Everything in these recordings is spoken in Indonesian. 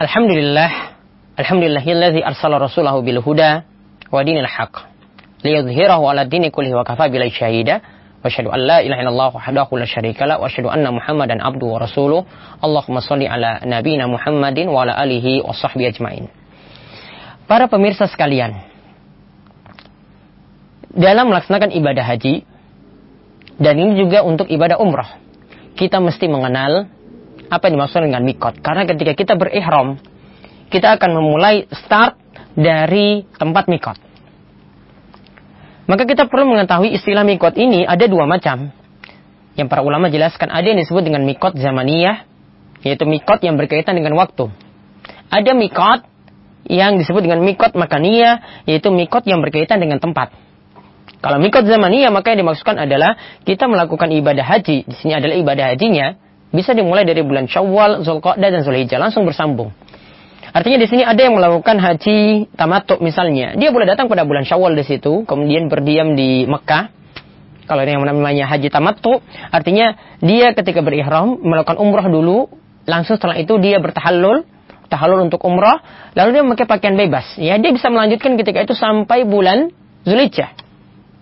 Alhamdulillah, alhamdulillahilladzi arsala rasulahu bil huda wa dinil haqq liyudhhirahu 'ala dini kullihi wa kafa billahi syahida. Wa asyhadu an la ilaha illallah wahdahu la syarika la wa asyhadu anna Muhammadan abduhu wa rasuluh. Allahumma shalli ala nabiyyina Muhammadin wa ala alihi wa sahbihi ajmain. Para pemirsa sekalian, dalam melaksanakan ibadah haji dan ini juga untuk ibadah umrah, kita mesti mengenal apa yang dimaksud dengan mikot. Karena ketika kita berihram, kita akan memulai start dari tempat mikot. Maka kita perlu mengetahui istilah mikot ini ada dua macam. Yang para ulama jelaskan ada yang disebut dengan mikot zamaniyah, yaitu mikot yang berkaitan dengan waktu. Ada mikot yang disebut dengan mikot makaniyah, yaitu mikot yang berkaitan dengan tempat. Kalau mikot zamaniyah maka yang dimaksudkan adalah kita melakukan ibadah haji. Di sini adalah ibadah hajinya bisa dimulai dari bulan Syawal, Zulqa'dah dan Zulhijjah langsung bersambung. Artinya di sini ada yang melakukan haji tamatuk misalnya. Dia boleh datang pada bulan Syawal di situ, kemudian berdiam di Mekah. Kalau yang namanya haji tamattu, artinya dia ketika berihram melakukan umrah dulu, langsung setelah itu dia bertahallul, tahallul untuk umrah, lalu dia memakai pakaian bebas. Ya, dia bisa melanjutkan ketika itu sampai bulan Zulhijjah.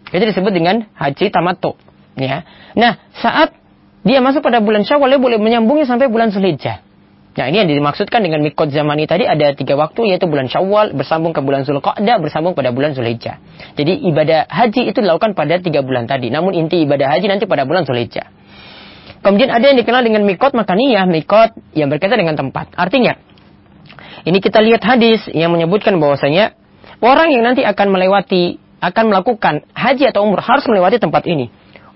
Itu disebut dengan haji tamattu. Ya. Nah, saat dia masuk pada bulan Syawal, dia boleh menyambungnya sampai bulan Zulhijjah. Nah ini yang dimaksudkan dengan mikot zamani tadi ada tiga waktu yaitu bulan Syawal bersambung ke bulan Zulqa'dah bersambung pada bulan Zulhijjah. Jadi ibadah haji itu dilakukan pada tiga bulan tadi. Namun inti ibadah haji nanti pada bulan Zulhijjah. Kemudian ada yang dikenal dengan mikot makaniyah, mikot yang berkaitan dengan tempat. Artinya, ini kita lihat hadis yang menyebutkan bahwasanya orang yang nanti akan melewati, akan melakukan haji atau umrah harus melewati tempat ini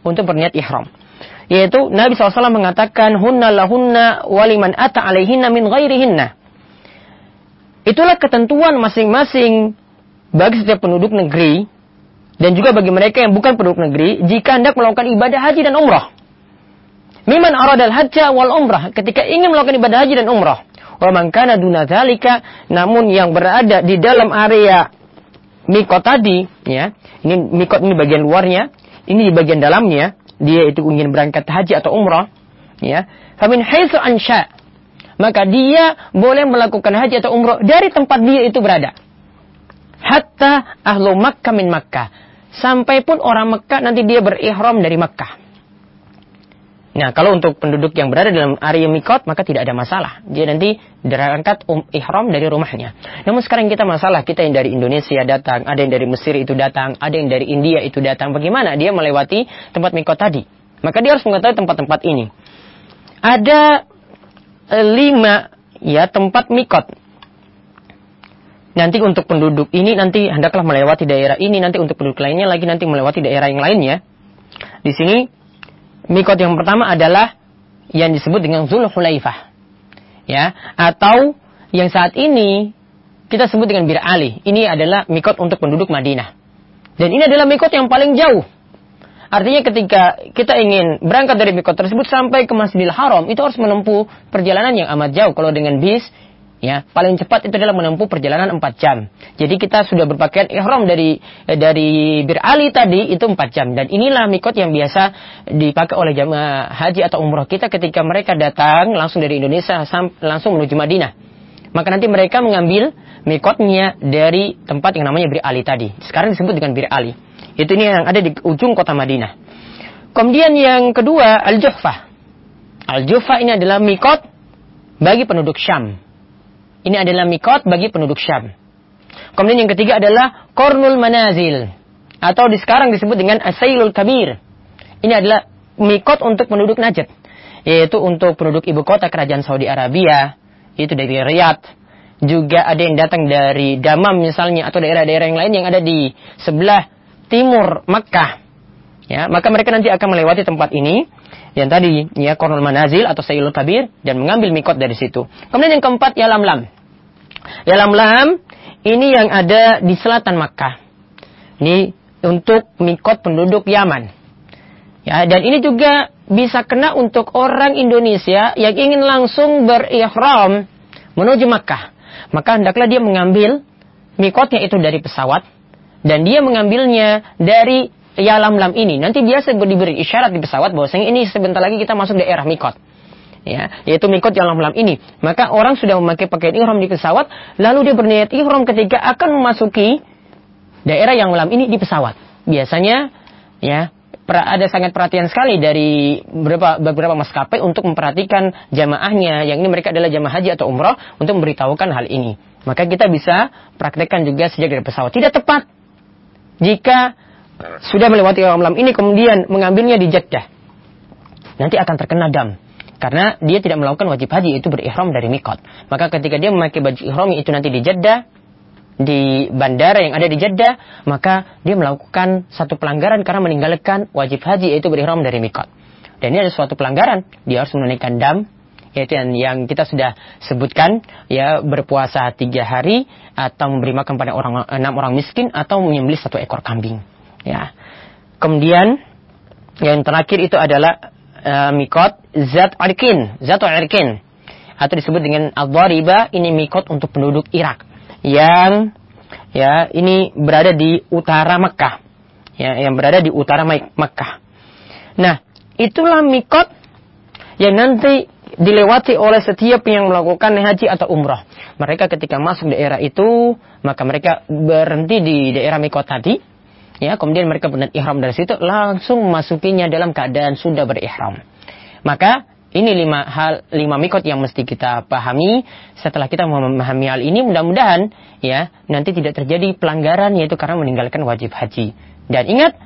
untuk berniat ihram yaitu Nabi SAW mengatakan hunna lahunna waliman ata alaihinna min ghairihinna. Itulah ketentuan masing-masing bagi setiap penduduk negeri dan juga bagi mereka yang bukan penduduk negeri jika hendak melakukan ibadah haji dan umrah. Miman aradal hajja wal umrah ketika ingin melakukan ibadah haji dan umrah. Wa namun yang berada di dalam area mikot tadi ya. Ini mikot ini bagian luarnya, ini di bagian dalamnya dia itu ingin berangkat haji atau umrah, ya, famin haitsu ansha, maka dia boleh melakukan haji atau umrah dari tempat dia itu berada. Hatta ahlu Makkah min Makkah. Sampai pun orang Makkah nanti dia berihram dari Makkah. Nah, kalau untuk penduduk yang berada dalam area mikot, maka tidak ada masalah. Dia nanti berangkat um, ihram dari rumahnya. Namun sekarang kita masalah, kita yang dari Indonesia datang, ada yang dari Mesir itu datang, ada yang dari India itu datang. Bagaimana dia melewati tempat mikot tadi? Maka dia harus mengetahui tempat-tempat ini. Ada e, lima ya tempat mikot. Nanti untuk penduduk ini nanti hendaklah melewati daerah ini, nanti untuk penduduk lainnya lagi nanti melewati daerah yang lainnya. Di sini mikot yang pertama adalah yang disebut dengan Zulhulaifah. Ya, atau yang saat ini kita sebut dengan Bir Ali. Ini adalah mikot untuk penduduk Madinah. Dan ini adalah mikot yang paling jauh. Artinya ketika kita ingin berangkat dari mikot tersebut sampai ke Masjidil Haram, itu harus menempuh perjalanan yang amat jauh. Kalau dengan bis, ya paling cepat itu adalah menempuh perjalanan 4 jam. Jadi kita sudah berpakaian ihram dari eh, dari Bir Ali tadi itu 4 jam dan inilah mikot yang biasa dipakai oleh jamaah haji atau umroh kita ketika mereka datang langsung dari Indonesia langsung menuju Madinah. Maka nanti mereka mengambil mikotnya dari tempat yang namanya Bir Ali tadi. Sekarang disebut dengan Bir Ali. Itu ini yang ada di ujung kota Madinah. Kemudian yang kedua Al-Juhfah. Al-Juhfah ini adalah mikot bagi penduduk Syam ini adalah mikot bagi penduduk Syam. Kemudian yang ketiga adalah Kornul Manazil. Atau di sekarang disebut dengan Asailul Kabir. Ini adalah mikot untuk penduduk Najd. Yaitu untuk penduduk ibu kota kerajaan Saudi Arabia. Itu dari Riyadh. Juga ada yang datang dari Damam misalnya. Atau daerah-daerah yang lain yang ada di sebelah timur Makkah. Ya, maka mereka nanti akan melewati tempat ini yang tadi ya Kornul Manazil atau Sayyidul Kabir dan mengambil mikot dari situ. Kemudian yang keempat ya Lam Lam. Ya Lam Lam ini yang ada di selatan Makkah. Ini untuk mikot penduduk Yaman. Ya, dan ini juga bisa kena untuk orang Indonesia yang ingin langsung berihram menuju Makkah. Maka hendaklah dia mengambil mikotnya itu dari pesawat dan dia mengambilnya dari ya lam lam ini nanti biasa diberi isyarat di pesawat bahwasanya ini sebentar lagi kita masuk daerah mikot. ya, yaitu mikot yang malam ini. Maka orang sudah memakai pakaian ihram di pesawat, lalu dia berniat ihram ketika akan memasuki daerah yang malam ini di pesawat. Biasanya ya ada sangat perhatian sekali dari beberapa beberapa maskapai untuk memperhatikan jamaahnya yang ini mereka adalah jamaah haji atau umroh untuk memberitahukan hal ini. Maka kita bisa praktekkan juga sejak dari pesawat. Tidak tepat jika sudah melewati malam ini kemudian mengambilnya di Jeddah. Nanti akan terkena dam. Karena dia tidak melakukan wajib haji itu berihram dari mikot. Maka ketika dia memakai baju ihram itu nanti di Jeddah, di bandara yang ada di Jeddah, maka dia melakukan satu pelanggaran karena meninggalkan wajib haji yaitu berihram dari mikot. Dan ini ada suatu pelanggaran, dia harus menunaikan dam, yaitu yang, yang kita sudah sebutkan, ya berpuasa tiga hari atau memberi makan pada orang enam orang miskin atau menyembelih satu ekor kambing. Ya. Kemudian yang terakhir itu adalah uh, mikot zat arkin, zat arkin atau disebut dengan al-dhariba ini mikot untuk penduduk Irak yang ya ini berada di utara Mekah. Ya, yang berada di utara Mekah. Nah, itulah mikot yang nanti dilewati oleh setiap yang melakukan haji atau umrah. Mereka ketika masuk daerah itu, maka mereka berhenti di daerah mikot tadi. Ya, kemudian mereka benar ihram dari situ, langsung masukinya dalam keadaan sudah berihram. Maka ini lima hal, lima mikot yang mesti kita pahami. Setelah kita memahami hal ini, mudah-mudahan ya nanti tidak terjadi pelanggaran yaitu karena meninggalkan wajib haji. Dan ingat,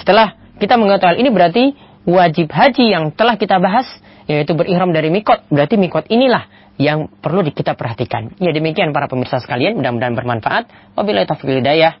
setelah kita mengetahui hal ini berarti wajib haji yang telah kita bahas yaitu berihram dari mikot. Berarti mikot inilah yang perlu kita perhatikan. Ya demikian para pemirsa sekalian, mudah-mudahan bermanfaat. Wabillahi taufiq hidayah.